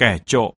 kẻ trộm.